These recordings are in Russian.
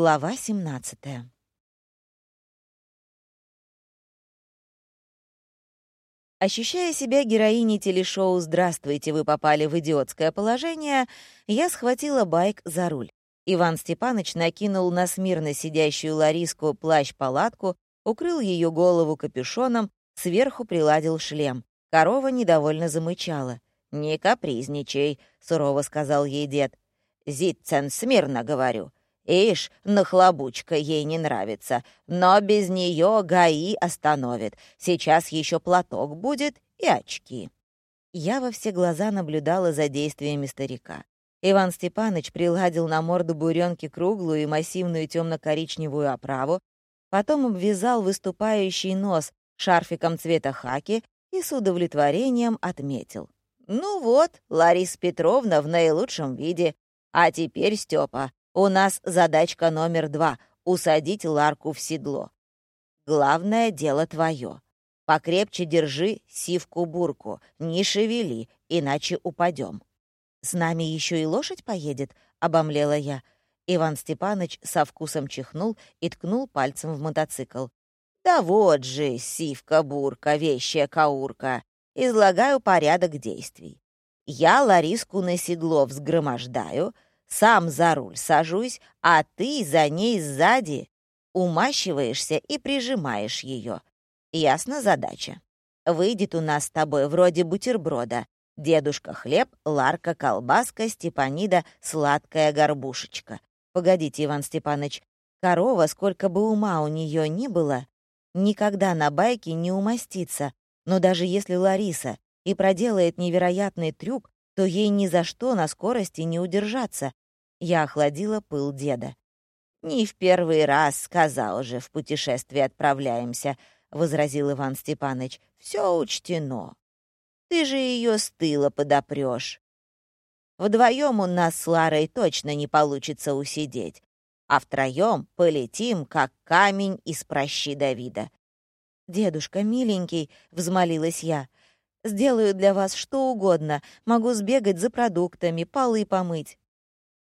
Глава 17 Ощущая себя героиней телешоу «Здравствуйте, вы попали в идиотское положение», я схватила байк за руль. Иван Степаныч накинул на смирно сидящую Лариску плащ-палатку, укрыл ее голову капюшоном, сверху приладил шлем. Корова недовольно замычала. «Не капризничай», — сурово сказал ей дед. «Зитцен, смирно говорю. Ишь, нахлобучка ей не нравится, но без нее ГАИ остановит. Сейчас еще платок будет и очки». Я во все глаза наблюдала за действиями старика. Иван Степаныч приладил на морду буренки круглую и массивную темно-коричневую оправу, потом обвязал выступающий нос шарфиком цвета хаки и с удовлетворением отметил. «Ну вот, Лариса Петровна в наилучшем виде. А теперь, Степа, у нас задачка номер два — усадить Ларку в седло. Главное дело твое. Покрепче держи сивку-бурку, не шевели, иначе упадем. «С нами еще и лошадь поедет?» — обомлела я. Иван Степаныч со вкусом чихнул и ткнул пальцем в мотоцикл. «Да вот же, сивка-бурка, вещая каурка. Излагаю порядок действий. Я Лариску на седло взгромождаю — сам за руль сажусь, а ты за ней сзади умащиваешься и прижимаешь ее. Ясно задача? Выйдет у нас с тобой вроде бутерброда. Дедушка хлеб, Ларка колбаска, Степанида сладкая горбушечка. Погодите, Иван Степанович, корова, сколько бы ума у нее ни было, никогда на байке не умастится. Но даже если Лариса и проделает невероятный трюк, то ей ни за что на скорости не удержаться. Я охладила пыл деда. «Не в первый раз, сказал же, в путешествие отправляемся», — возразил Иван Степанович. «Все учтено. Ты же ее с тыла подопрешь. Вдвоем у нас с Ларой точно не получится усидеть, а втроем полетим, как камень из прощи Давида». «Дедушка, миленький», — взмолилась я, Сделаю для вас что угодно. Могу сбегать за продуктами, полы помыть.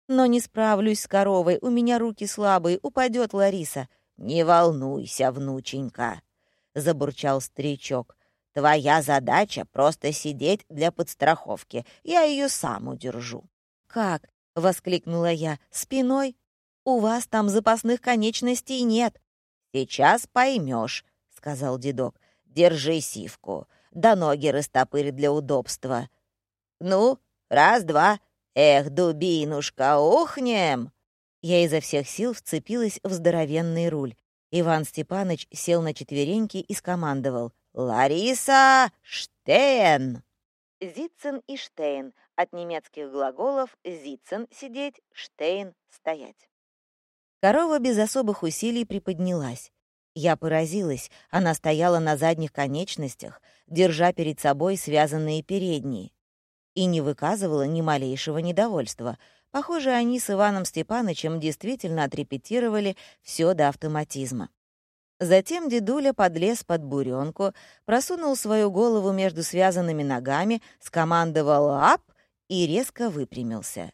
Но не справлюсь с коровой, у меня руки слабые, упадет Лариса. «Не волнуйся, внученька», — забурчал старичок. «Твоя задача — просто сидеть для подстраховки. Я ее сам удержу». «Как?» — воскликнула я. «Спиной? У вас там запасных конечностей нет». «Сейчас поймешь», — сказал дедок. «Держи сивку да ноги растопырь для удобства. Ну, раз-два. Эх, дубинушка, ухнем!» Я изо всех сил вцепилась в здоровенный руль. Иван Степаныч сел на четвереньки и скомандовал. «Лариса Штейн!» Зитцен и Штейн от немецких глаголов «зитцен» — сидеть, «штейн» — стоять. Корова без особых усилий приподнялась. Я поразилась, она стояла на задних конечностях, держа перед собой связанные передние, и не выказывала ни малейшего недовольства. Похоже, они с Иваном Степановичем действительно отрепетировали все до автоматизма. Затем дедуля подлез под буренку, просунул свою голову между связанными ногами, скомандовал «ап» и резко выпрямился.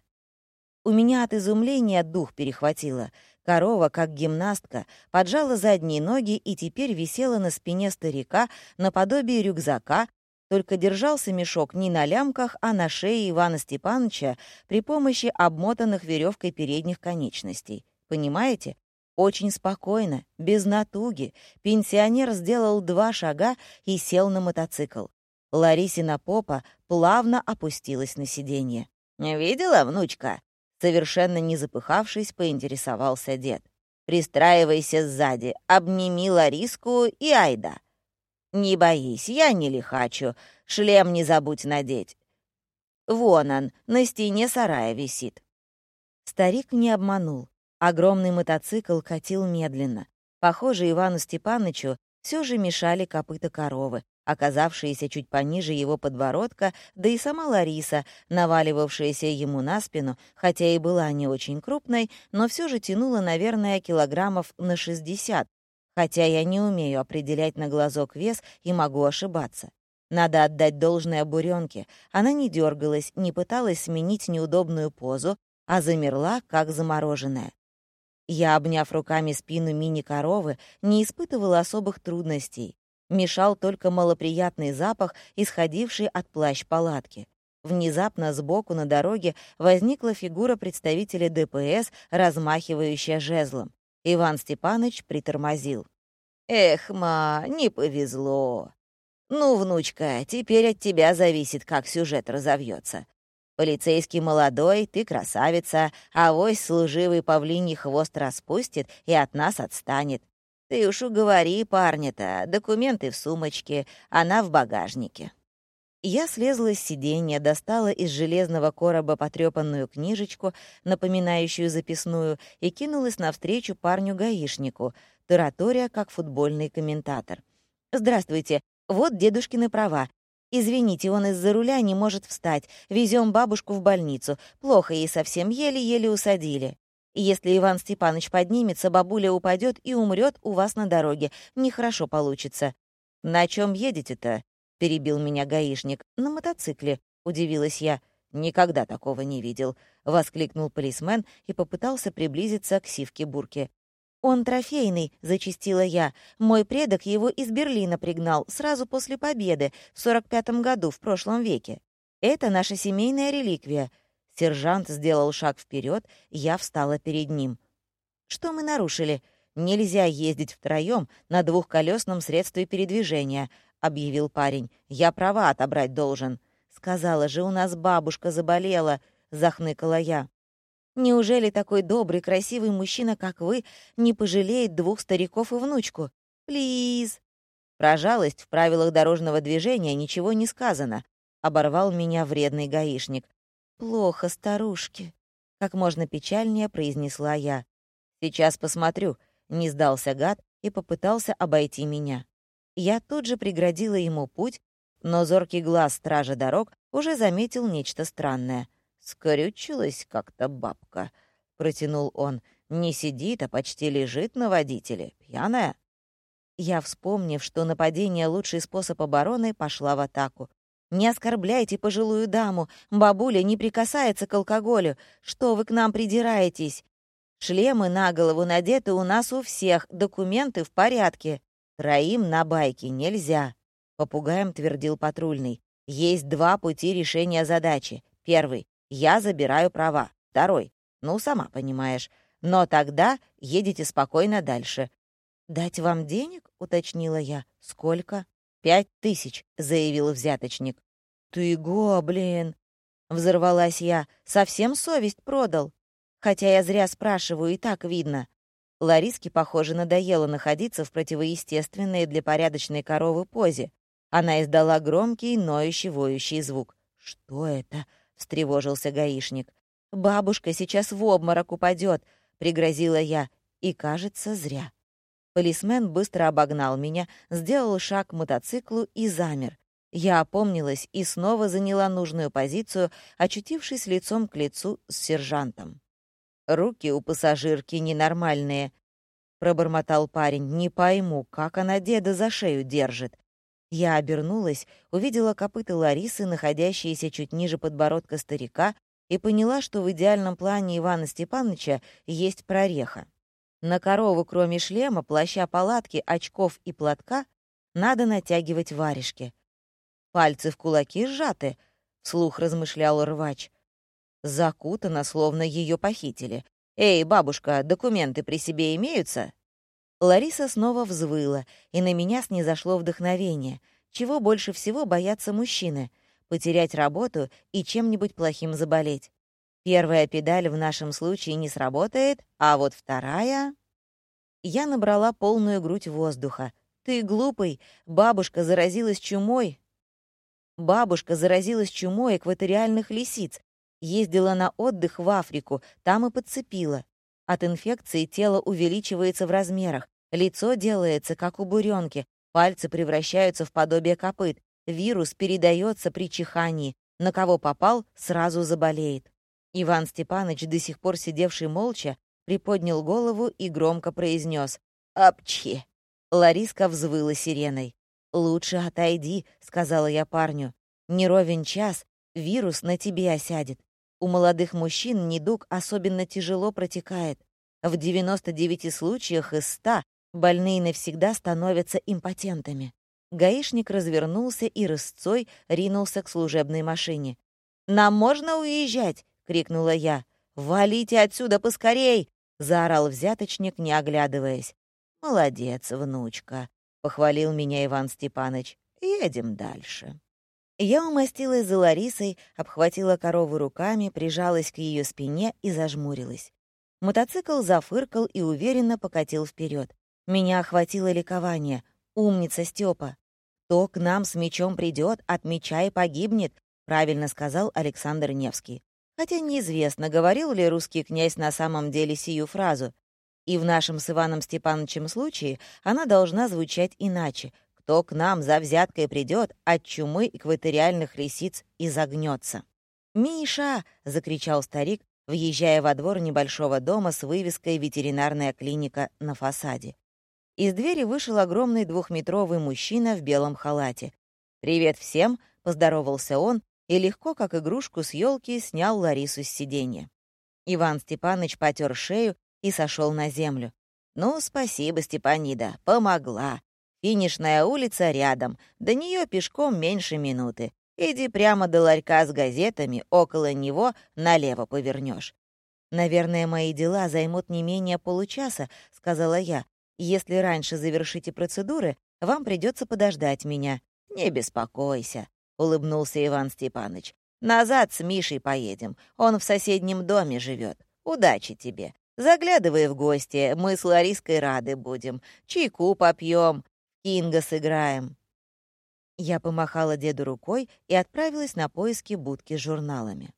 У меня от изумления дух перехватило. Корова, как гимнастка, поджала задние ноги и теперь висела на спине старика наподобие рюкзака, только держался мешок не на лямках, а на шее Ивана Степановича при помощи обмотанных веревкой передних конечностей. Понимаете? Очень спокойно, без натуги. Пенсионер сделал два шага и сел на мотоцикл. Ларисина попа плавно опустилась на сиденье. «Видела, внучка? Совершенно не запыхавшись, поинтересовался дед. «Пристраивайся сзади, обними Лариску и айда». «Не боись, я не лихачу, шлем не забудь надеть. Вон он, на стене сарая висит». Старик не обманул. Огромный мотоцикл катил медленно. Похоже, Ивану Степанычу все же мешали копыта коровы, оказавшиеся чуть пониже его подбородка, да и сама Лариса, наваливавшаяся ему на спину, хотя и была не очень крупной, но все же тянула, наверное, килограммов на 60, хотя я не умею определять на глазок вес и могу ошибаться. Надо отдать должное буренке. Она не дергалась, не пыталась сменить неудобную позу, а замерла, как замороженная. Я, обняв руками спину мини-коровы, не испытывала особых трудностей. Мешал только малоприятный запах, исходивший от плащ-палатки. Внезапно сбоку на дороге возникла фигура представителя ДПС, размахивающая жезлом. Иван Степанович притормозил. «Эх, ма, не повезло. Ну, внучка, теперь от тебя зависит, как сюжет разовьется. Полицейский молодой, ты красавица, а вось служивый павлиний хвост распустит и от нас отстанет. Ты уж уговори парня-то, документы в сумочке, она в багажнике». Я слезла с сиденья, достала из железного короба потрепанную книжечку, напоминающую записную, и кинулась навстречу парню-гаишнику, таратория как футбольный комментатор. «Здравствуйте, вот дедушкины права. Извините, он из-за руля не может встать. Везем бабушку в больницу. Плохо ей совсем, еле-еле усадили. Если Иван Степанович поднимется, бабуля упадет и умрет у вас на дороге. Нехорошо получится. На чем едете-то? перебил меня гаишник. На мотоцикле, удивилась я. Никогда такого не видел, воскликнул полисмен и попытался приблизиться к сивке-бурке. «Он трофейный», — зачистила я. «Мой предок его из Берлина пригнал сразу после победы в 45-м году в прошлом веке. Это наша семейная реликвия». Сержант сделал шаг вперед, я встала перед ним. «Что мы нарушили? Нельзя ездить втроем на двухколесном средстве передвижения», — объявил парень. «Я права отобрать должен». «Сказала же, у нас бабушка заболела», — захныкала я. Неужели такой добрый, красивый мужчина, как вы, не пожалеет двух стариков и внучку? Плиз!» Про жалость в правилах дорожного движения ничего не сказано. Оборвал меня вредный гаишник. «Плохо, старушки», — как можно печальнее произнесла я. «Сейчас посмотрю», — не сдался гад и попытался обойти меня. Я тут же преградила ему путь, но зоркий глаз стража дорог уже заметил нечто странное — «Скрючилась как-то бабка», — протянул он. «Не сидит, а почти лежит на водителе. Пьяная?» Я, вспомнив, что нападение — лучший способ обороны, пошла в атаку. «Не оскорбляйте пожилую даму. Бабуля не прикасается к алкоголю. Что вы к нам придираетесь? Шлемы на голову надеты у нас у всех, документы в порядке. Троим на байке нельзя», — попугаем твердил патрульный. «Есть два пути решения задачи. Первый я забираю права. Второй. Ну, сама понимаешь. Но тогда едете спокойно дальше. «Дать вам денег?» — уточнила я. «Сколько?» «Пять тысяч», — заявил взяточник. «Ты гоблин!» — взорвалась я. «Совсем совесть продал?» Хотя я зря спрашиваю, и так видно. Лариске, похоже, надоело находиться в противоестественной для порядочной коровы позе. Она издала громкий, ноющий, воющий звук. «Что это?» встревожился гаишник. «Бабушка сейчас в обморок упадет», — пригрозила я. И, кажется, зря. Полисмен быстро обогнал меня, сделал шаг к мотоциклу и замер. Я опомнилась и снова заняла нужную позицию, очутившись лицом к лицу с сержантом. «Руки у пассажирки ненормальные», — пробормотал парень. «Не пойму, как она деда за шею держит. Я обернулась, увидела копыта Ларисы, находящиеся чуть ниже подбородка старика, и поняла, что в идеальном плане Ивана Степановича есть прореха. На корову, кроме шлема, плаща палатки, очков и платка, надо натягивать варежки. Пальцы в кулаки сжаты, — вслух размышлял рвач. Закутана, словно ее похитили. «Эй, бабушка, документы при себе имеются?» Лариса снова взвыла, и на меня снизошло вдохновение. Чего больше всего боятся мужчины? Потерять работу и чем-нибудь плохим заболеть. Первая педаль в нашем случае не сработает, а вот вторая... Я набрала полную грудь воздуха. «Ты глупый! Бабушка заразилась чумой!» Бабушка заразилась чумой экваториальных лисиц. Ездила на отдых в Африку, там и подцепила. От инфекции тело увеличивается в размерах, лицо делается, как у буренки, пальцы превращаются в подобие копыт, вирус передается при чихании, на кого попал, сразу заболеет. Иван Степанович, до сих пор сидевший молча, приподнял голову и громко произнес «Апчхи!». Лариска взвыла сиреной. «Лучше отойди», — сказала я парню. «Не ровен час, вирус на тебе осядет. У молодых мужчин недуг особенно тяжело протекает. В 99 случаях из 100 больные навсегда становятся импотентами. Гаишник развернулся и рысцой ринулся к служебной машине. «Нам можно уезжать?» — крикнула я. «Валите отсюда поскорей!» — заорал взяточник, не оглядываясь. «Молодец, внучка», — похвалил меня Иван Степаныч. «Едем дальше». Я умостилась за Ларисой, обхватила корову руками, прижалась к ее спине и зажмурилась. Мотоцикл зафыркал и уверенно покатил вперед. Меня охватило ликование. «Умница, Степа! Кто к нам с мечом придет, от меча и погибнет», правильно сказал Александр Невский. Хотя неизвестно, говорил ли русский князь на самом деле сию фразу. И в нашем с Иваном Степановичем случае она должна звучать иначе — кто к нам за взяткой придет, от чумы экваториальных лисиц изогнется. «Миша!» — закричал старик, въезжая во двор небольшого дома с вывеской «Ветеринарная клиника» на фасаде. Из двери вышел огромный двухметровый мужчина в белом халате. «Привет всем!» — поздоровался он и легко, как игрушку с елки, снял Ларису с сиденья. Иван Степаныч потер шею и сошел на землю. «Ну, спасибо, Степанида, помогла. Финишная улица рядом, до нее пешком меньше минуты. Иди прямо до ларька с газетами, около него налево повернешь. «Наверное, мои дела займут не менее получаса», — сказала я. «Если раньше завершите процедуры, вам придется подождать меня». «Не беспокойся», — улыбнулся Иван Степанович. «Назад с Мишей поедем. Он в соседнем доме живет. Удачи тебе. Заглядывай в гости, мы с Лариской рады будем. Чайку попьем, Кинга сыграем». Я помахала деду рукой и отправилась на поиски будки с журналами.